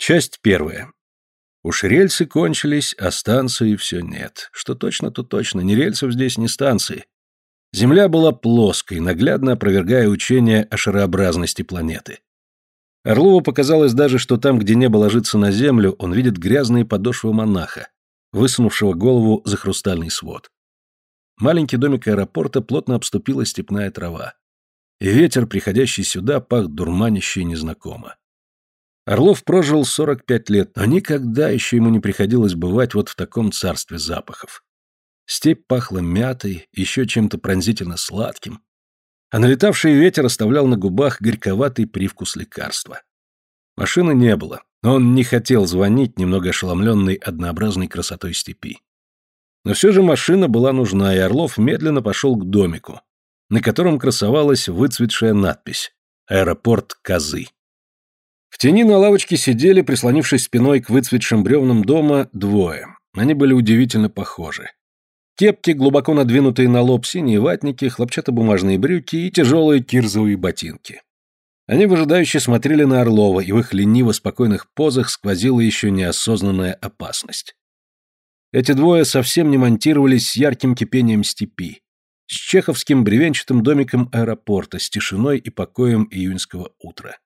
Часть первая. Уж рельсы кончились, а станции все нет. Что точно, то точно. Ни рельсов здесь, ни станции. Земля была плоской, наглядно опровергая учение о шарообразности планеты. Орлову показалось даже, что там, где небо ложится на землю, он видит грязные подошвы монаха, высунувшего голову за хрустальный свод. Маленький домик аэропорта плотно обступила степная трава. И ветер, приходящий сюда, пах дурманище незнакомо. Орлов прожил 45 лет, но никогда еще ему не приходилось бывать вот в таком царстве запахов. Степь пахла мятой, еще чем-то пронзительно сладким, а налетавший ветер оставлял на губах горьковатый привкус лекарства. Машины не было, но он не хотел звонить, немного ошеломленный однообразной красотой степи. Но все же машина была нужна, и Орлов медленно пошел к домику, на котором красовалась выцветшая надпись «Аэропорт Козы». В тени на лавочке сидели, прислонившись спиной к выцветшим бревнам дома, двое. Они были удивительно похожи. Кепки, глубоко надвинутые на лоб, синие ватники, хлопчатобумажные брюки и тяжелые кирзовые ботинки. Они выжидающе смотрели на Орлова, и в их лениво-спокойных позах сквозила еще неосознанная опасность. Эти двое совсем не монтировались с ярким кипением степи, с чеховским бревенчатым домиком аэропорта, с тишиной и покоем июньского утра.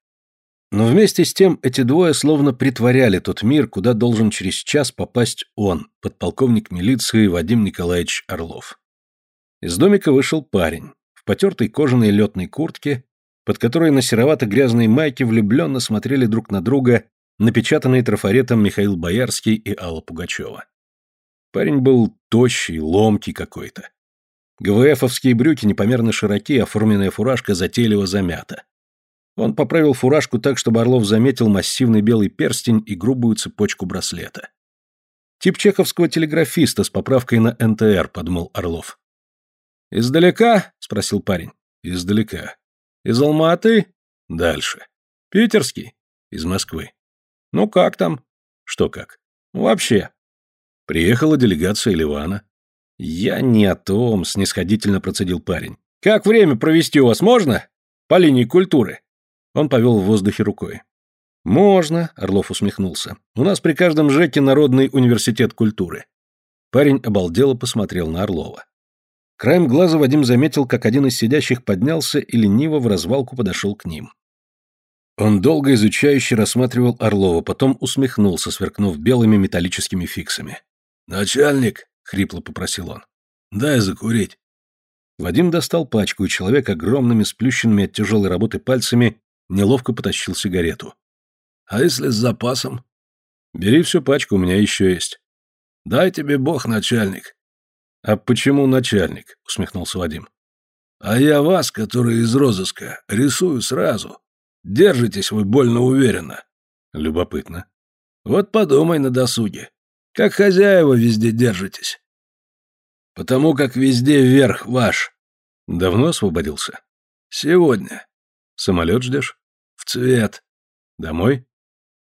Но вместе с тем эти двое словно притворяли тот мир, куда должен через час попасть он, подполковник милиции Вадим Николаевич Орлов. Из домика вышел парень, в потертой кожаной летной куртке, под которой на серовато-грязной майке влюбленно смотрели друг на друга напечатанные трафаретом Михаил Боярский и Алла Пугачева. Парень был тощий, ломкий какой-то. ГВФовские брюки непомерно широки, оформленная фуражка затейливо замята. Он поправил фуражку так, чтобы Орлов заметил массивный белый перстень и грубую цепочку браслета. «Тип чеховского телеграфиста с поправкой на НТР», — подумал Орлов. «Издалека?» — спросил парень. «Издалека». «Из Алматы?» «Дальше». «Питерский?» «Из Москвы». «Ну как там?» «Что как?» «Вообще». «Приехала делегация Ливана». «Я не о том», — снисходительно процедил парень. «Как время провести у вас можно? По линии культуры?» Он повел в воздухе рукой. «Можно», — Орлов усмехнулся. «У нас при каждом ЖЭКе Народный университет культуры». Парень обалдело посмотрел на Орлова. Краем глаза Вадим заметил, как один из сидящих поднялся и лениво в развалку подошел к ним. Он долго изучающе рассматривал Орлова, потом усмехнулся, сверкнув белыми металлическими фиксами. «Начальник», — хрипло попросил он, — «дай закурить». Вадим достал пачку, и человек огромными сплющенными от тяжелой работы пальцами Неловко потащил сигарету. «А если с запасом?» «Бери всю пачку, у меня еще есть». «Дай тебе бог, начальник». «А почему начальник?» — усмехнулся Вадим. «А я вас, который из розыска, рисую сразу. Держитесь вы больно уверенно». «Любопытно». «Вот подумай на досуге. Как хозяева везде держитесь». «Потому как везде верх ваш». «Давно освободился?» «Сегодня. Самолет ждешь? В цвет. Домой?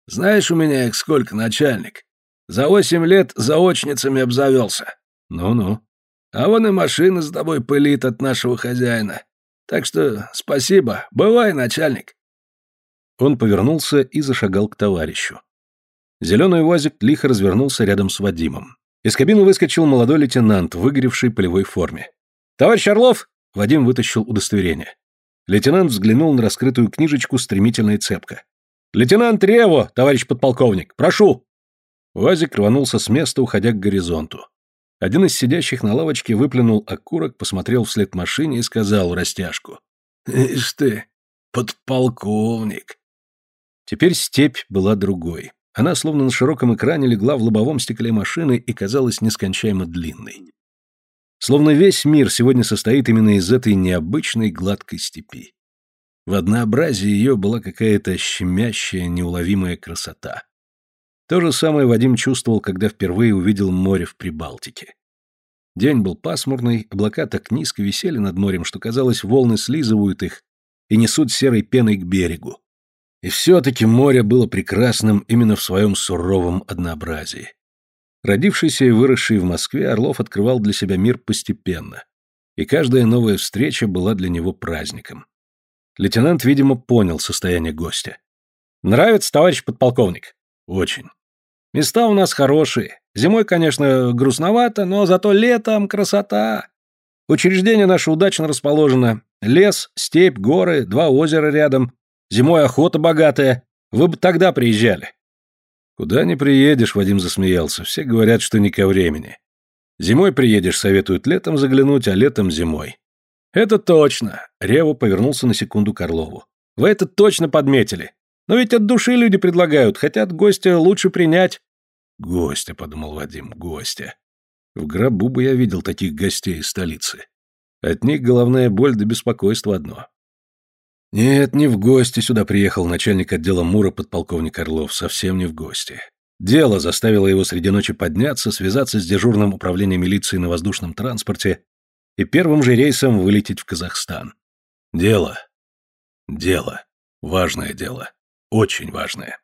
Знаешь, у меня их сколько, начальник? За восемь лет заочницами обзавелся. Ну-ну. А вон и машина с тобой пылит от нашего хозяина. Так что спасибо. Бывай, начальник. Он повернулся и зашагал к товарищу. Зеленый УАЗик лихо развернулся рядом с Вадимом. Из кабины выскочил молодой лейтенант в выгоревшей полевой форме. «Товарищ Орлов!» Вадим вытащил удостоверение. Лейтенант взглянул на раскрытую книжечку стремительно и цепко. «Лейтенант Рево, товарищ подполковник, прошу!» Уазик рванулся с места, уходя к горизонту. Один из сидящих на лавочке выплюнул окурок, посмотрел вслед машине и сказал растяжку. «Ишь ты, подполковник!» Теперь степь была другой. Она словно на широком экране легла в лобовом стекле машины и казалась нескончаемо длинной. Словно весь мир сегодня состоит именно из этой необычной гладкой степи. В однообразии ее была какая-то щемящая, неуловимая красота. То же самое Вадим чувствовал, когда впервые увидел море в Прибалтике. День был пасмурный, облака так низко висели над морем, что, казалось, волны слизывают их и несут серой пеной к берегу. И все-таки море было прекрасным именно в своем суровом однообразии. Родившийся и выросший в Москве, Орлов открывал для себя мир постепенно, и каждая новая встреча была для него праздником. Лейтенант, видимо, понял состояние гостя. «Нравится, товарищ подполковник?» Очень. Места у нас хорошие. Зимой, конечно, грустновато, но зато летом красота. Учреждение наше удачно расположено. Лес, степь, горы, два озера рядом. Зимой охота богатая. Вы бы тогда приезжали. Куда не приедешь, Вадим засмеялся. Все говорят, что не ко времени. Зимой приедешь, советуют летом заглянуть, а летом зимой. Это точно. Реву повернулся на секунду к Орлову. Вы это точно подметили. Но ведь от души люди предлагают, хотят гостя лучше принять. Гостя, подумал Вадим, гостя. В гробу бы я видел таких гостей из столицы. От них головная боль да беспокойство одно. Нет, не в гости сюда приехал начальник отдела МУРа подполковник Орлов, совсем не в гости. Дело заставило его среди ночи подняться, связаться с дежурным управлением милиции на воздушном транспорте и первым же рейсом вылететь в Казахстан. Дело. Дело. Важное дело. Очень важное.